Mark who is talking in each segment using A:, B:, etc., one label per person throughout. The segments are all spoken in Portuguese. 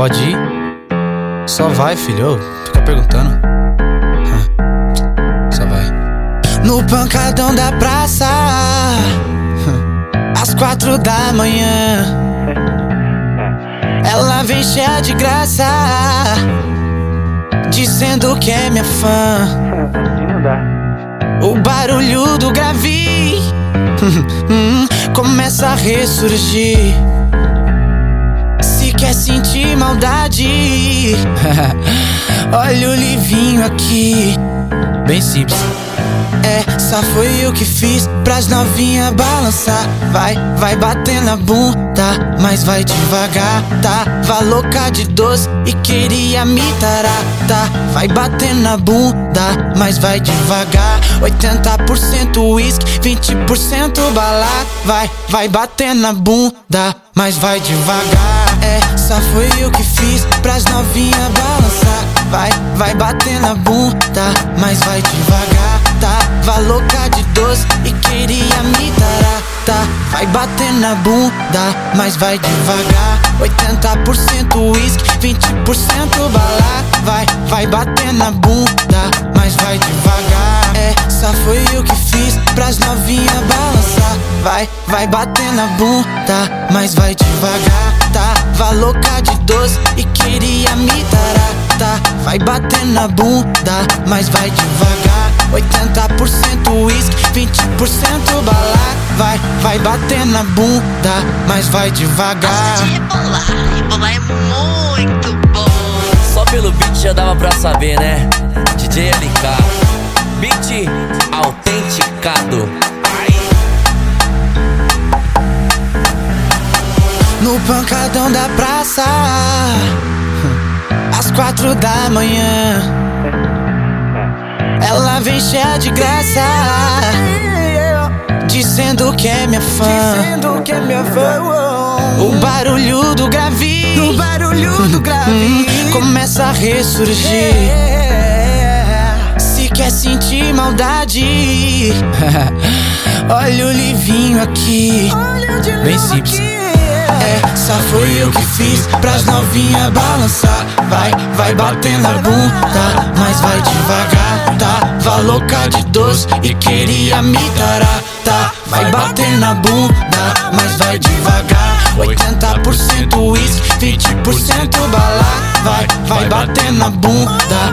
A: Pode ir? Só vai, filho. Fica perguntando. Só vai.
B: No pancadão da praça, às quatro da manhã. Ela vem cheia de graça, dizendo que é minha fã. O barulho do gravi hum, começa a ressurgir. Quer sentir maldade, olha o livinho aqui.
A: Bem simples.
B: Essa foi eu que fiz pras novinha balançar. Vai, vai bater na bunda, mas vai devagar. Tava louca de doce e queria me tarar. Tá, vai bater na bunda, mas vai devagar. 80% uísque, 20% bala. Vai, vai bater na bunda, mas vai devagar. Essa foi eu que fiz pras novinha balançar. Vai, vai bater na bunda, mas vai devagar. Tava louca de doce e queria me tarar. Tá, vai bater na bunda, mas vai devagar. 80% uísque, 20% bala. Vai, vai bater na bunda, mas vai devagar. Essa foi eu que fiz pras novinha balançar. Vai, vai bater na bunda, mas vai devagar. Tava louca de doce e queria me tarar. Tá, vai bater na bunda, mas vai devagar. 80% uísque, 20% bala. Vai, vai bater na bunda, mas vai devagar.
C: Gosto de rebolar, rebolar é muito bom.
D: Só pelo beat já dava pra saber, né? DJ LK. Beat autenticado.
B: No pancadão da praça, às quatro da manhã. Ela vem cheia de graça, dizendo que é minha fã.
E: Dizendo que é minha fã.
B: O barulho do gravi,
E: No barulho do grave.
B: começa a ressurgir. Quer sentir maldade, olha o livinho aqui.
A: Bem simples.
E: aqui.
B: Essa foi eu que fiz pras novinha balançar. Vai, vai bater na bunda, mas vai devagar. Tava louca de doce e queria me tarar. Tá, vai bater na bunda, mas vai devagar. 80% uísque, 20% bala. Vai, vai bater na bunda,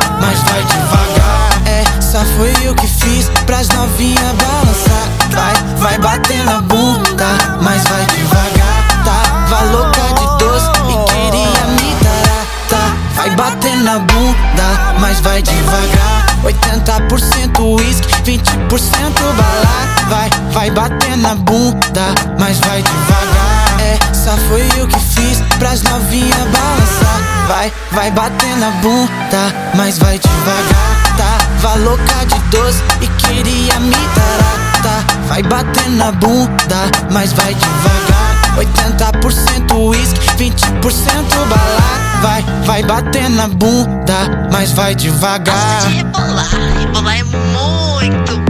B: vai devagar. 80% uísque, 20% bala. Vai, vai bater na bunda, mas vai devagar. Essa foi eu que fiz pras novinha balançar. Vai, vai bater na bunda, mas vai devagar. Tava louca de doce e queria me tarar. Tá, vai bater na bunda, mas vai devagar. 80% uísque, 20% bala. Vai, bater na bunda, mas vai devagar.
C: Gosto de rebolar, rebolar é muito